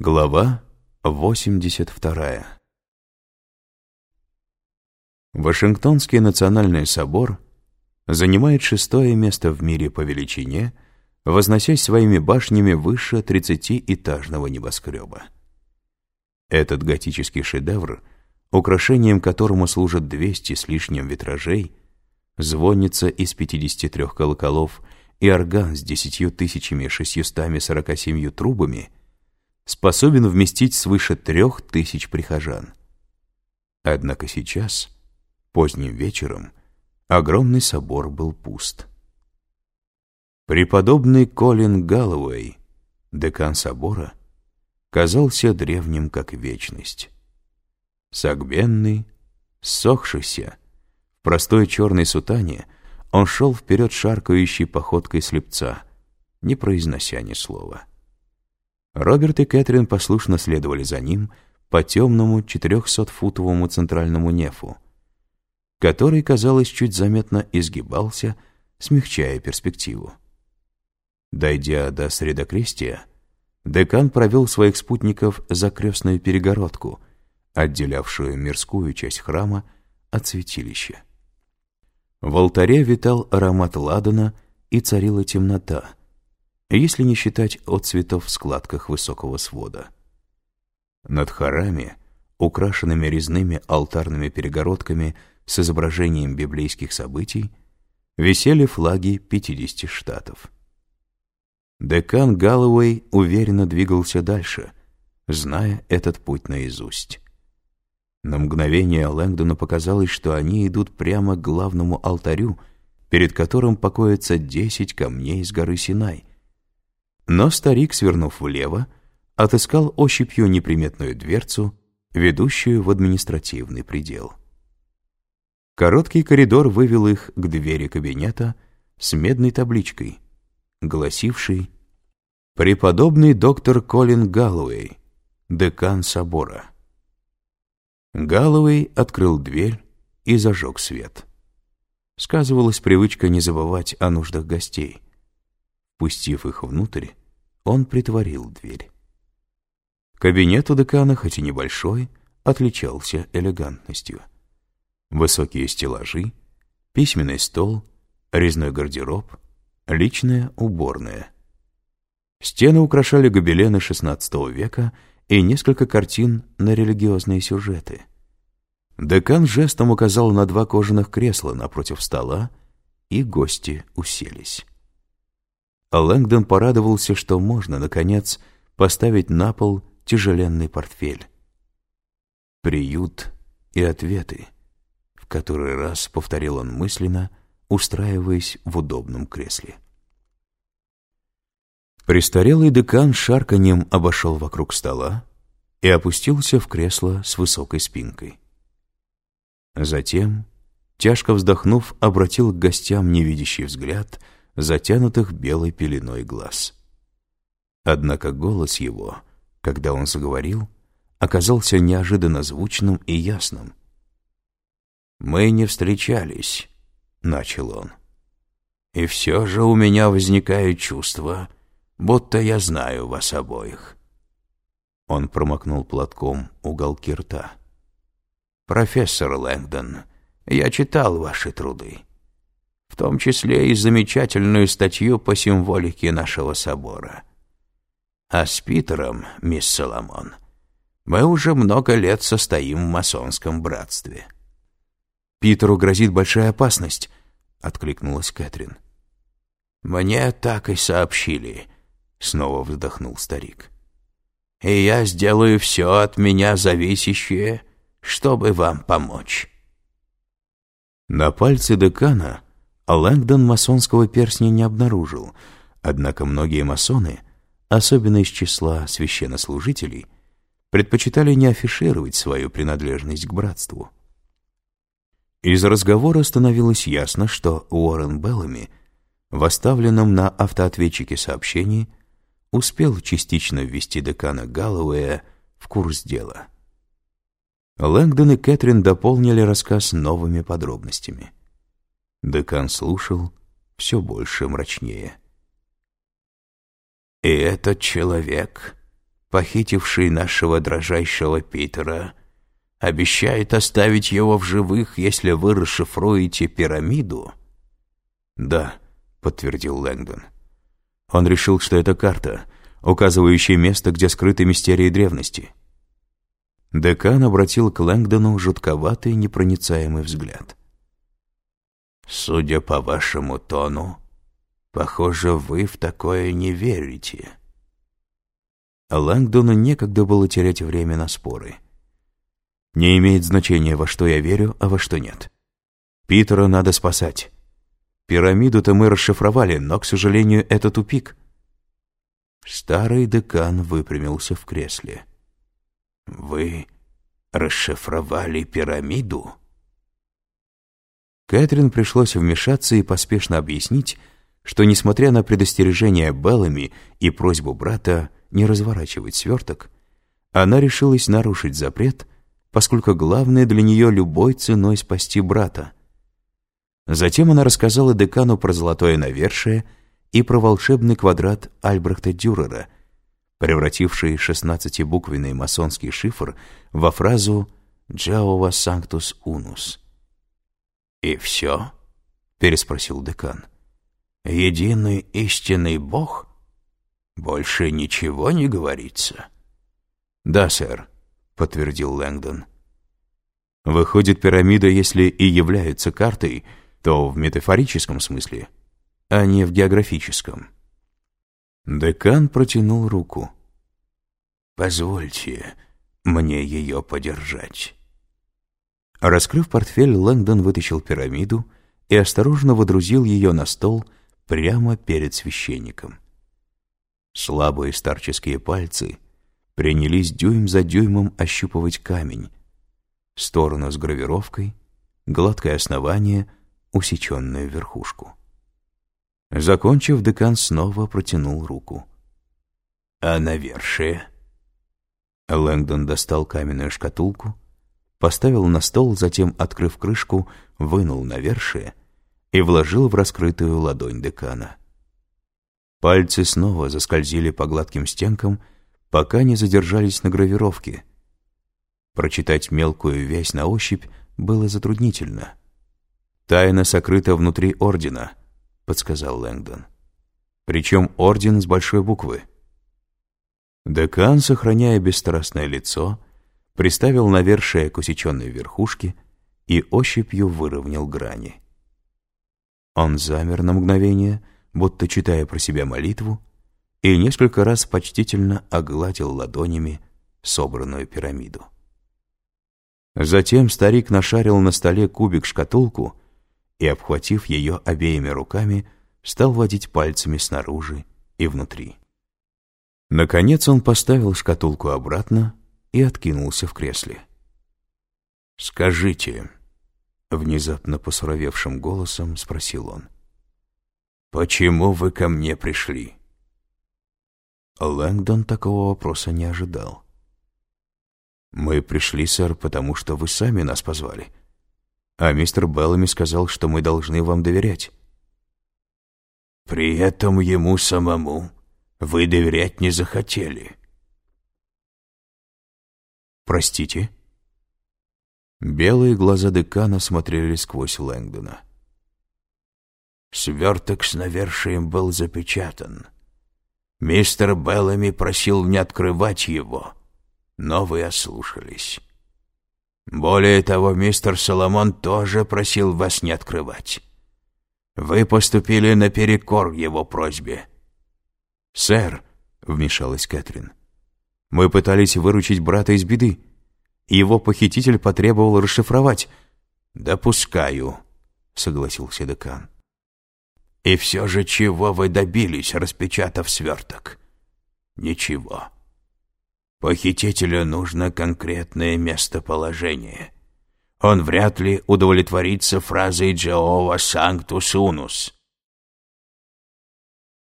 Глава 82 Вашингтонский национальный собор занимает шестое место в мире по величине, возносясь своими башнями выше 30-этажного небоскреба. Этот готический шедевр, украшением которому служат 200 с лишним витражей, звонница из 53 колоколов и орган с 10 647 трубами — способен вместить свыше трех тысяч прихожан. Однако сейчас, поздним вечером, огромный собор был пуст. Преподобный Колин Галлоуэй, декан собора, казался древним как вечность. Согбенный, ссохшийся, в простой черной сутане он шел вперед шаркающей походкой слепца, не произнося ни слова. Роберт и Кэтрин послушно следовали за ним по темному 400-футовому центральному нефу, который, казалось, чуть заметно изгибался, смягчая перспективу. Дойдя до средокрестия, декан провел своих спутников за крестную перегородку, отделявшую мирскую часть храма от святилища. В алтаре витал аромат ладана и царила темнота — если не считать от цветов в складках высокого свода. Над хорами, украшенными резными алтарными перегородками с изображением библейских событий, висели флаги 50 штатов. Декан Галлоуэй уверенно двигался дальше, зная этот путь наизусть. На мгновение Лэнгдону показалось, что они идут прямо к главному алтарю, перед которым покоятся десять камней с горы Синай — но старик, свернув влево, отыскал ощупью неприметную дверцу, ведущую в административный предел. Короткий коридор вывел их к двери кабинета с медной табличкой, гласившей «Преподобный доктор Колин Галлоуэй, декан собора». Галлоуэй открыл дверь и зажег свет. Сказывалась привычка не забывать о нуждах гостей. Пустив их внутрь, он притворил дверь. Кабинет у декана, хоть и небольшой, отличался элегантностью. Высокие стеллажи, письменный стол, резной гардероб, личная уборная. Стены украшали гобелены XVI века и несколько картин на религиозные сюжеты. Декан жестом указал на два кожаных кресла напротив стола, и гости уселись. Лэнгдон порадовался, что можно, наконец, поставить на пол тяжеленный портфель. «Приют и ответы», — в который раз повторил он мысленно, устраиваясь в удобном кресле. Престарелый декан шарканьем обошел вокруг стола и опустился в кресло с высокой спинкой. Затем, тяжко вздохнув, обратил к гостям невидящий взгляд — затянутых белой пеленой глаз. Однако голос его, когда он заговорил, оказался неожиданно звучным и ясным. «Мы не встречались», — начал он. «И все же у меня возникает чувство, будто я знаю вас обоих». Он промокнул платком уголки рта. «Профессор Лэнгдон, я читал ваши труды в том числе и замечательную статью по символике нашего собора. А с Питером, мисс Соломон, мы уже много лет состоим в масонском братстве. «Питеру грозит большая опасность», — откликнулась Кэтрин. «Мне так и сообщили», — снова вздохнул старик. «И я сделаю все от меня зависящее, чтобы вам помочь». На пальце декана Лэнгдон масонского перстня не обнаружил, однако многие масоны, особенно из числа священнослужителей, предпочитали не афишировать свою принадлежность к братству. Из разговора становилось ясно, что Уоррен Беллами в оставленном на автоответчике сообщении успел частично ввести декана Галлоуэя в курс дела. Лэнгдон и Кэтрин дополнили рассказ новыми подробностями — Декан слушал все больше мрачнее. «И этот человек похитивший нашего дрожайшего Питера, обещает оставить его в живых, если вы расшифруете пирамиду?» «Да», — подтвердил Лэнгдон. Он решил, что это карта, указывающая место, где скрыты мистерии древности. Декан обратил к Лэнгдону жутковатый непроницаемый взгляд. «Судя по вашему тону, похоже, вы в такое не верите». Лэнгдону некогда было терять время на споры. Не имеет значения, во что я верю, а во что нет. Питера надо спасать. Пирамиду-то мы расшифровали, но, к сожалению, это тупик. Старый декан выпрямился в кресле. «Вы расшифровали пирамиду?» Кэтрин пришлось вмешаться и поспешно объяснить, что, несмотря на предостережение Беллами и просьбу брата не разворачивать сверток, она решилась нарушить запрет, поскольку главное для нее любой ценой спасти брата. Затем она рассказала декану про золотое навершие и про волшебный квадрат Альбрехта Дюрера, превративший шестнадцатибуквенный масонский шифр во фразу «Джаова Санктус Унус». «И все?» — переспросил декан. «Единый истинный Бог? Больше ничего не говорится?» «Да, сэр», — подтвердил Лэнгдон. «Выходит, пирамида, если и является картой, то в метафорическом смысле, а не в географическом». Декан протянул руку. «Позвольте мне ее подержать». Раскрыв портфель, Лэнгдон вытащил пирамиду и осторожно водрузил ее на стол прямо перед священником. Слабые старческие пальцы принялись дюйм за дюймом ощупывать камень. Сторону с гравировкой, гладкое основание, усеченную верхушку. Закончив, декан снова протянул руку. «А навершие?» Лэнгдон достал каменную шкатулку, поставил на стол, затем, открыв крышку, вынул навершие и вложил в раскрытую ладонь декана. Пальцы снова заскользили по гладким стенкам, пока не задержались на гравировке. Прочитать мелкую вязь на ощупь было затруднительно. «Тайна сокрыта внутри Ордена», — подсказал Лэнгдон. «Причем Орден с большой буквы». Декан, сохраняя бесстрастное лицо, приставил навершие к усеченной верхушке и ощупью выровнял грани. Он замер на мгновение, будто читая про себя молитву, и несколько раз почтительно огладил ладонями собранную пирамиду. Затем старик нашарил на столе кубик-шкатулку и, обхватив ее обеими руками, стал водить пальцами снаружи и внутри. Наконец он поставил шкатулку обратно и откинулся в кресле. «Скажите», — внезапно посуровевшим голосом спросил он, «почему вы ко мне пришли?» Лэнгдон такого вопроса не ожидал. «Мы пришли, сэр, потому что вы сами нас позвали. А мистер Беллами сказал, что мы должны вам доверять». «При этом ему самому вы доверять не захотели», «Простите?» Белые глаза декана смотрели сквозь Лэнгдона. Сверток с навершием был запечатан. Мистер Беллами просил не открывать его, но вы ослушались. Более того, мистер Соломон тоже просил вас не открывать. Вы поступили наперекор его просьбе. «Сэр», — вмешалась Кэтрин, — мы пытались выручить брата из беды. Его похититель потребовал расшифровать. «Допускаю», — согласился декан. «И все же чего вы добились, распечатав сверток?» «Ничего. Похитителю нужно конкретное местоположение. Он вряд ли удовлетворится фразой «Джеова Санктус Унус».